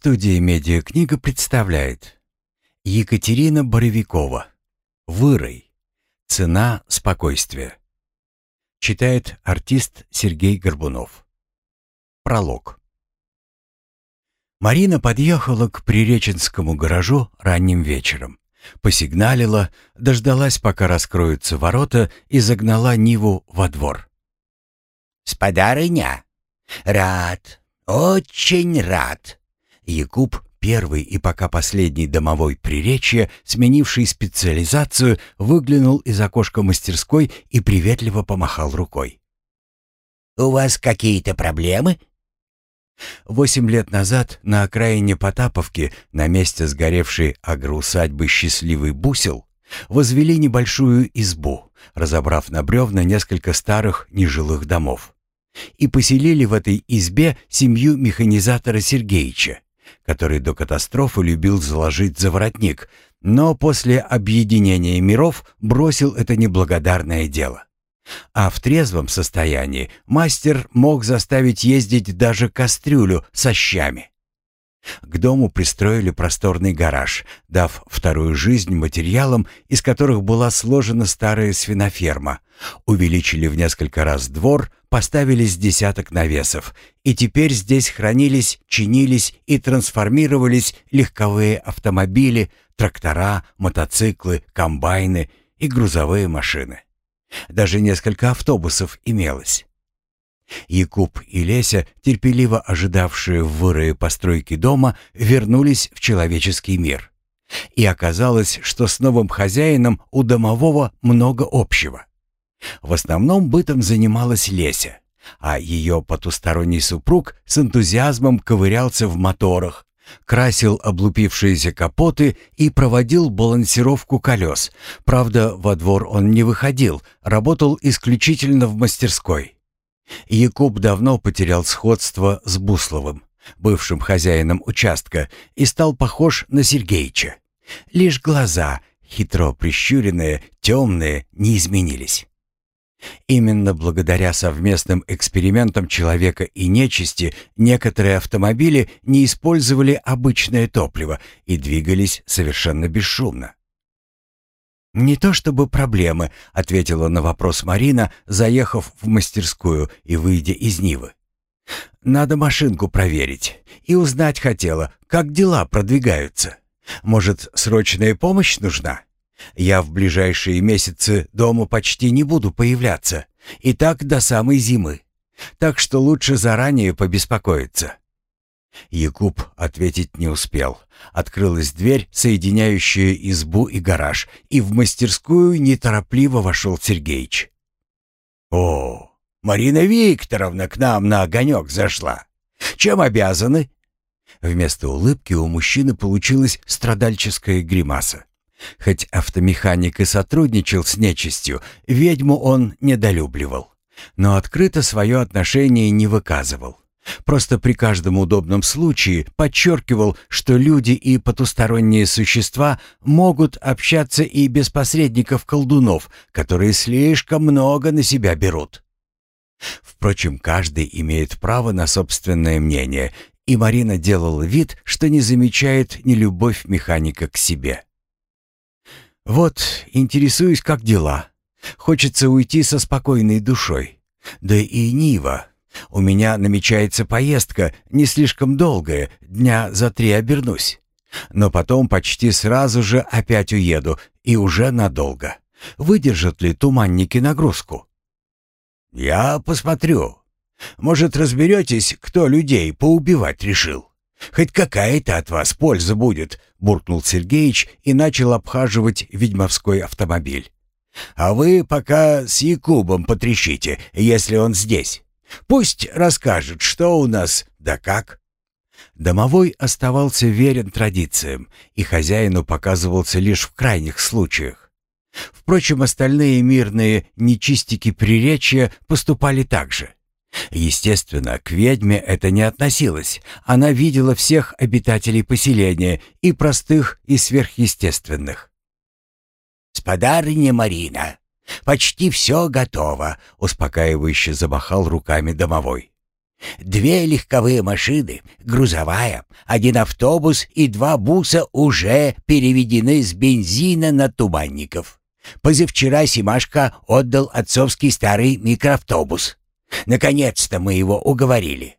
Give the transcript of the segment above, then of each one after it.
Студия «Медиакнига» представляет Екатерина Боровикова «Вырой. Цена спокойствия». Читает артист Сергей Горбунов. Пролог. Марина подъехала к Приреченскому гаражу ранним вечером. Посигналила, дождалась, пока раскроются ворота, и загнала Ниву во двор. «Спадарыня, рад, очень рад!» Якуб, первый и пока последний домовой приречья, сменивший специализацию, выглянул из окошка мастерской и приветливо помахал рукой. «У вас какие-то проблемы?» Восемь лет назад на окраине Потаповки, на месте сгоревшей агроусадьбы «Счастливый бусел», возвели небольшую избу, разобрав на бревна несколько старых нежилых домов. И поселили в этой избе семью механизатора Сергеича, который до катастрофы любил заложить за воротник, но после объединения миров бросил это неблагодарное дело. А в трезвом состоянии мастер мог заставить ездить даже кастрюлю со щами. К дому пристроили просторный гараж, дав вторую жизнь материалам, из которых была сложена старая свиноферма. Увеличили в несколько раз двор, поставили с десяток навесов, и теперь здесь хранились, чинились и трансформировались легковые автомобили, трактора, мотоциклы, комбайны и грузовые машины. Даже несколько автобусов имелось. Якуб и Леся, терпеливо ожидавшие в вырые постройки дома, вернулись в человеческий мир. И оказалось, что с новым хозяином у домового много общего. В основном бытом занималась Леся, а ее потусторонний супруг с энтузиазмом ковырялся в моторах, красил облупившиеся капоты и проводил балансировку колес. Правда, во двор он не выходил, работал исключительно в мастерской. Якуб давно потерял сходство с Бусловым, бывшим хозяином участка, и стал похож на Сергеича. Лишь глаза, хитро прищуренные, темные, не изменились. Именно благодаря совместным экспериментам человека и нечисти некоторые автомобили не использовали обычное топливо и двигались совершенно бесшумно. «Не то чтобы проблемы», — ответила на вопрос Марина, заехав в мастерскую и выйдя из Нивы. «Надо машинку проверить и узнать хотела, как дела продвигаются. Может, срочная помощь нужна? Я в ближайшие месяцы дома почти не буду появляться, и так до самой зимы. Так что лучше заранее побеспокоиться». Якуб ответить не успел. Открылась дверь, соединяющая избу и гараж, и в мастерскую неторопливо вошел Сергеич. «О, Марина Викторовна к нам на огонек зашла. Чем обязаны?» Вместо улыбки у мужчины получилась страдальческая гримаса. Хоть автомеханик и сотрудничал с нечистью, ведьму он недолюбливал, но открыто свое отношение не выказывал. Просто при каждом удобном случае подчеркивал, что люди и потусторонние существа могут общаться и без посредников-колдунов, которые слишком много на себя берут. Впрочем, каждый имеет право на собственное мнение, и Марина делала вид, что не замечает ни любовь механика к себе. «Вот, интересуюсь, как дела. Хочется уйти со спокойной душой. Да и Нива, у меня намечается поездка, не слишком долгая, дня за три обернусь. Но потом почти сразу же опять уеду, и уже надолго. Выдержат ли туманники нагрузку? Я посмотрю. Может, разберетесь, кто людей поубивать решил? Хоть какая-то от вас польза будет, буркнул Сергеич и начал обхаживать ведьмовской автомобиль. А вы пока с Якубом потрещите, если он здесь. Пусть расскажет, что у нас, да как». Домовой оставался верен традициям, и хозяину показывался лишь в крайних случаях. Впрочем, остальные мирные нечистики приречья поступали так же. Естественно, к ведьме это не относилось. Она видела всех обитателей поселения, и простых, и сверхъестественных. «Спадарыня Марина, «Почти все готово», — успокаивающе замахал руками домовой. Две легковые машины, грузовая, один автобус и два буса уже переведены с бензина на туманников. Позавчера Симашка отдал отцовский старый микроавтобус. Наконец-то мы его уговорили.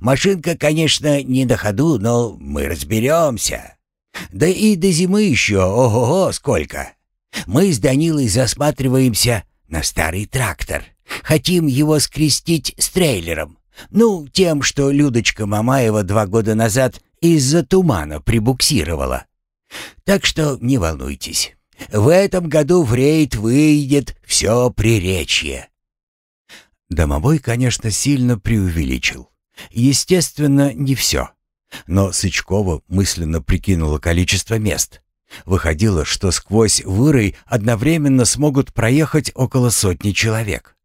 Машинка, конечно, не на ходу, но мы разберемся. Да и до зимы еще, ого-го, сколько. Мы с Данилой засматриваемся на старый трактор. Хотим его скрестить с трейлером. Ну, тем, что Людочка Мамаева два года назад из-за тумана прибуксировала. Так что не волнуйтесь. В этом году в рейд выйдет все приречье. Домовой, конечно, сильно преувеличил. Естественно, не все. Но Сычкова мысленно прикинула количество мест. Выходило, что сквозь вырой одновременно смогут проехать около сотни человек.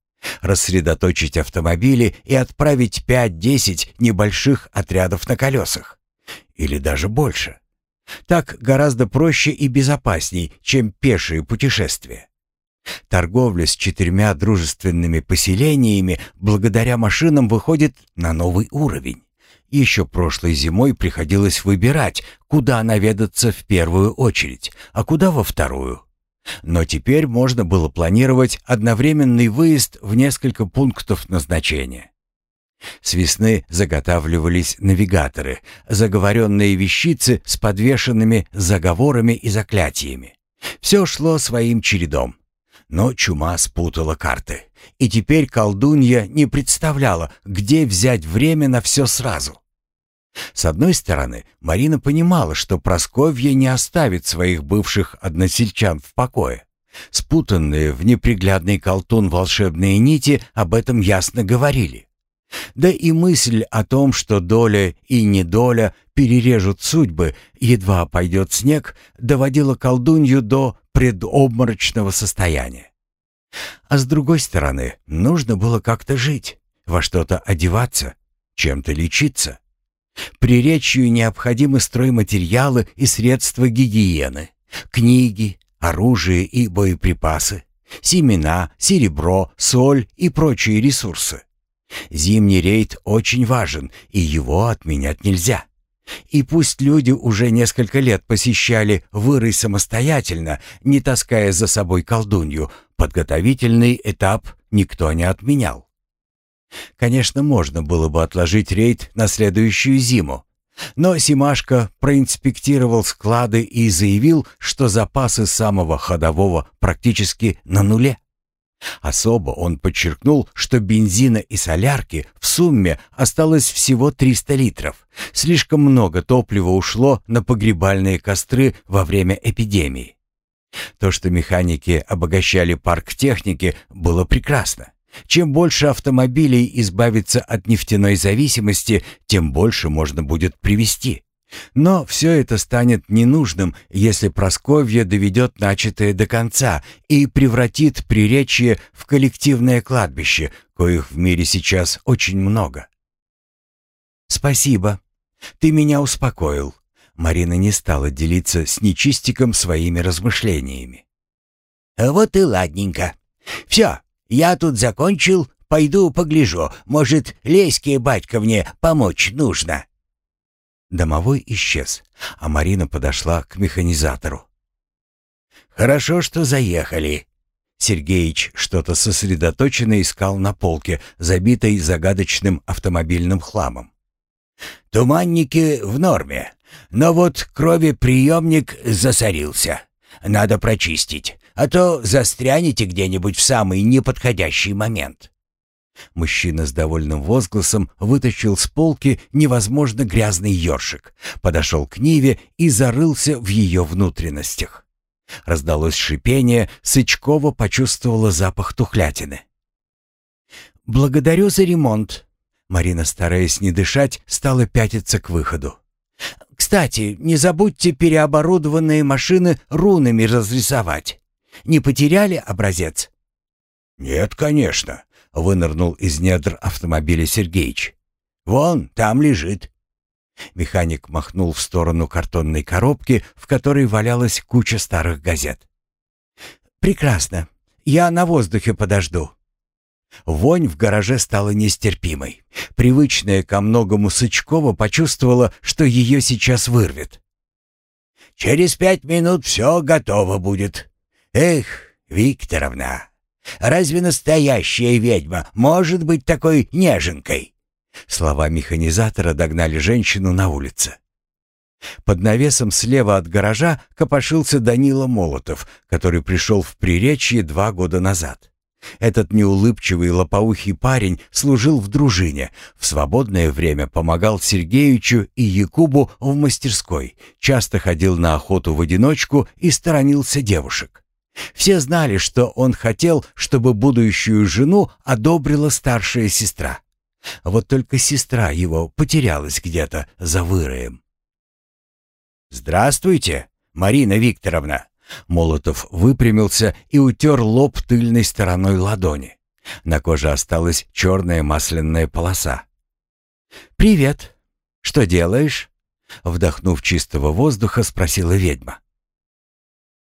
Рассредоточить автомобили и отправить 5-10 небольших отрядов на колесах. Или даже больше. Так гораздо проще и безопасней, чем пешие путешествия. Торговля с четырьмя дружественными поселениями благодаря машинам выходит на новый уровень. Еще прошлой зимой приходилось выбирать, куда наведаться в первую очередь, а куда во вторую. Но теперь можно было планировать одновременный выезд в несколько пунктов назначения. С весны заготавливались навигаторы, заговоренные вещицы с подвешенными заговорами и заклятиями. Все шло своим чередом. Но чума спутала карты, и теперь колдунья не представляла, где взять время на все сразу. С одной стороны, Марина понимала, что Просковья не оставит своих бывших односельчан в покое. Спутанные в неприглядный колтун волшебные нити об этом ясно говорили. Да и мысль о том, что доля и недоля перережут судьбы, едва пойдет снег, доводила колдунью до предобморочного состояния. А с другой стороны, нужно было как-то жить, во что-то одеваться, чем-то лечиться. Приречью необходимы стройматериалы и средства гигиены, книги, оружие и боеприпасы, семена, серебро, соль и прочие ресурсы. Зимний рейд очень важен, и его отменять нельзя. И пусть люди уже несколько лет посещали вырой самостоятельно, не таская за собой колдунью, подготовительный этап никто не отменял. Конечно, можно было бы отложить рейд на следующую зиму, но Симашко проинспектировал склады и заявил, что запасы самого ходового практически на нуле. Особо он подчеркнул, что бензина и солярки в сумме осталось всего 300 литров. Слишком много топлива ушло на погребальные костры во время эпидемии. То, что механики обогащали парк техники, было прекрасно. Чем больше автомобилей избавиться от нефтяной зависимости, тем больше можно будет привезти. Но все это станет ненужным, если Просковья доведет начатое до конца и превратит Приречье в коллективное кладбище, коих в мире сейчас очень много. «Спасибо. Ты меня успокоил». Марина не стала делиться с нечистиком своими размышлениями. «Вот и ладненько. Все, я тут закончил, пойду погляжу. Может, Леське батьковне помочь нужно». Домовой исчез, а Марина подошла к механизатору. «Хорошо, что заехали». Сергеич что-то сосредоточенно искал на полке, забитой загадочным автомобильным хламом. «Туманники в норме, но вот кровеприемник засорился. Надо прочистить, а то застрянете где-нибудь в самый неподходящий момент». Мужчина с довольным возгласом вытащил с полки невозможно грязный ёршик, подошел к Ниве и зарылся в ее внутренностях. Раздалось шипение, Сычкова почувствовала запах тухлятины. «Благодарю за ремонт». Марина, стараясь не дышать, стала пятиться к выходу. «Кстати, не забудьте переоборудованные машины рунами разрисовать. Не потеряли образец?» «Нет, конечно вынырнул из недр автомобиля Сергеич. «Вон, там лежит». Механик махнул в сторону картонной коробки, в которой валялась куча старых газет. «Прекрасно. Я на воздухе подожду». Вонь в гараже стала нестерпимой. Привычная ко многому Сычкова почувствовала, что ее сейчас вырвет. «Через пять минут все готово будет. Эх, Викторовна, разве настоящая ведьма может быть такой неженкой?» Слова механизатора догнали женщину на улице. Под навесом слева от гаража копошился Данила Молотов, который пришел в Приречье два года назад. Этот неулыбчивый лопоухий парень служил в дружине, в свободное время помогал Сергеичу и Якубу в мастерской, часто ходил на охоту в одиночку и сторонился девушек. Все знали, что он хотел, чтобы будущую жену одобрила старшая сестра. Вот только сестра его потерялась где-то за выроем. «Здравствуйте, Марина Викторовна!» Молотов выпрямился и утер лоб тыльной стороной ладони. На коже осталась черная масляная полоса. «Привет! Что делаешь?» Вдохнув чистого воздуха, спросила ведьма.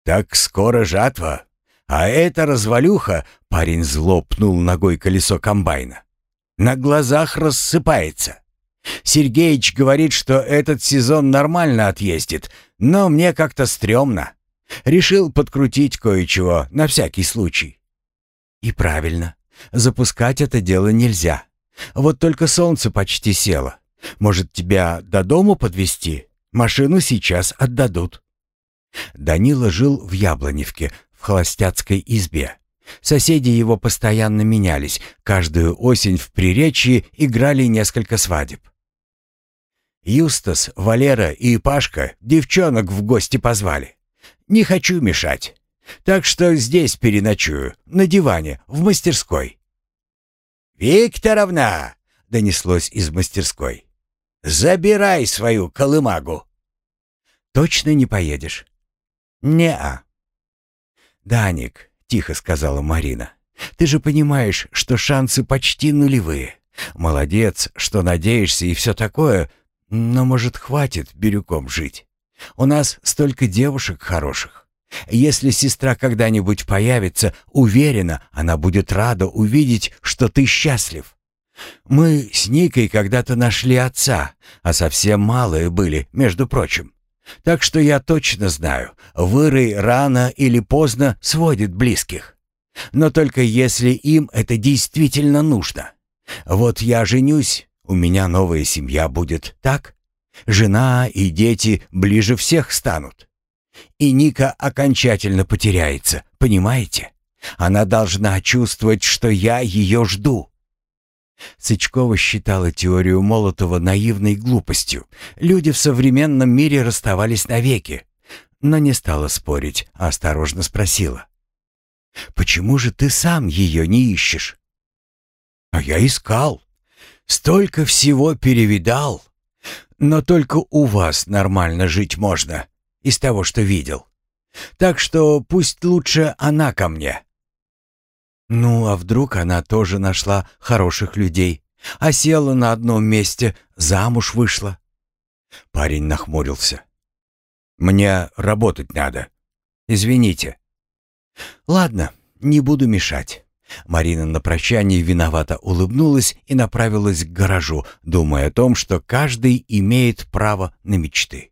«Так скоро жатва, а эта развалюха...» Парень злопнул ногой колесо комбайна. «На глазах рассыпается. Сергеич говорит, что этот сезон нормально отъездит, но мне как-то стрёмно. Решил подкрутить кое-чего на всякий случай. И правильно. Запускать это дело нельзя. Вот только солнце почти село. Может, тебя до дому подвести? Машину сейчас отдадут. Данила жил в Яблоневке, в холостяцкой избе. Соседи его постоянно менялись. Каждую осень в Приречье играли несколько свадеб. Юстас, Валера и Пашка девчонок в гости позвали. Не хочу мешать. Так что здесь переночую, на диване, в мастерской». «Викторовна!» — донеслось из мастерской. «Забирай свою колымагу!» «Точно не поедешь?» «Не-а». «Даник», — тихо сказала Марина, — «ты же понимаешь, что шансы почти нулевые. Молодец, что надеешься и все такое, но, может, хватит бирюком жить. У нас столько девушек хороших. Если сестра когда-нибудь появится, уверена, она будет рада увидеть, что ты счастлив. Мы с Никой когда-то нашли отца, а совсем малые были, между прочим. Так что я точно знаю, вырой рано или поздно сводит близких. Но только если им это действительно нужно. Вот я женюсь, у меня новая семья будет, так? Жена и дети ближе всех станут. И Ника окончательно потеряется, понимаете? Она должна чувствовать, что я ее жду. Сычкова считала теорию Молотова наивной глупостью. Люди в современном мире расставались навеки. Но не стала спорить, а осторожно спросила. «Почему же ты сам ее не ищешь?» «А я искал. Столько всего перевидал. Но только у вас нормально жить можно, из того, что видел. Так что пусть лучше она ко мне». «Ну, а вдруг она тоже нашла хороших людей, а села на одном месте, замуж вышла?» Парень нахмурился. «Мне работать надо. Извините». «Ладно, не буду мешать. Марина на прощание виновато улыбнулась и направилась к гаражу, думая о том, что каждый имеет право на мечты.